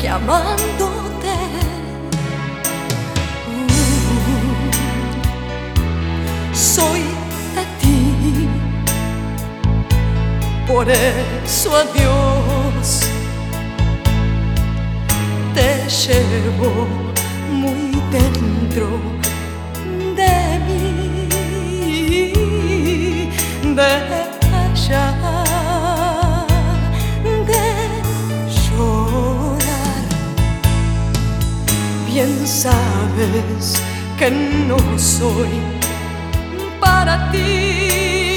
que amándote. Uh, soy de ti, por eso adiós. Te llevo muy dentro de mí, de Bien sabes que no soy para ti.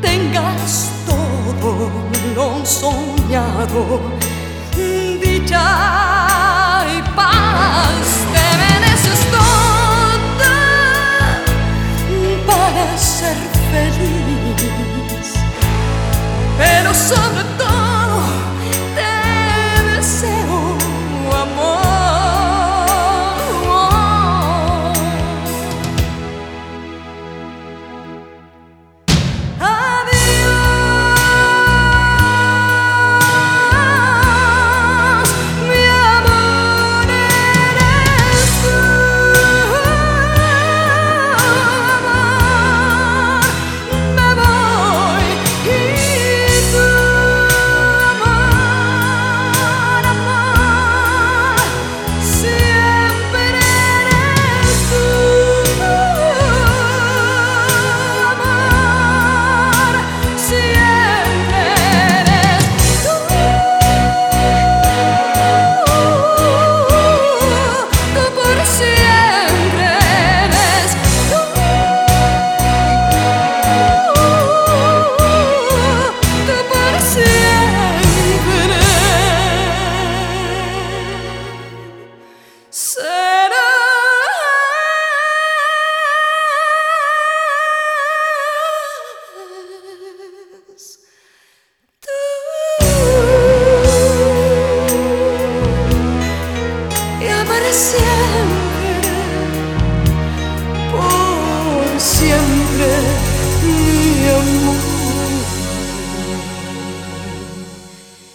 Tengas todo lo soñado, dicha y paz, te mereces todo para ser feliz. Pero sobre mi amor.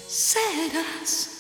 Serás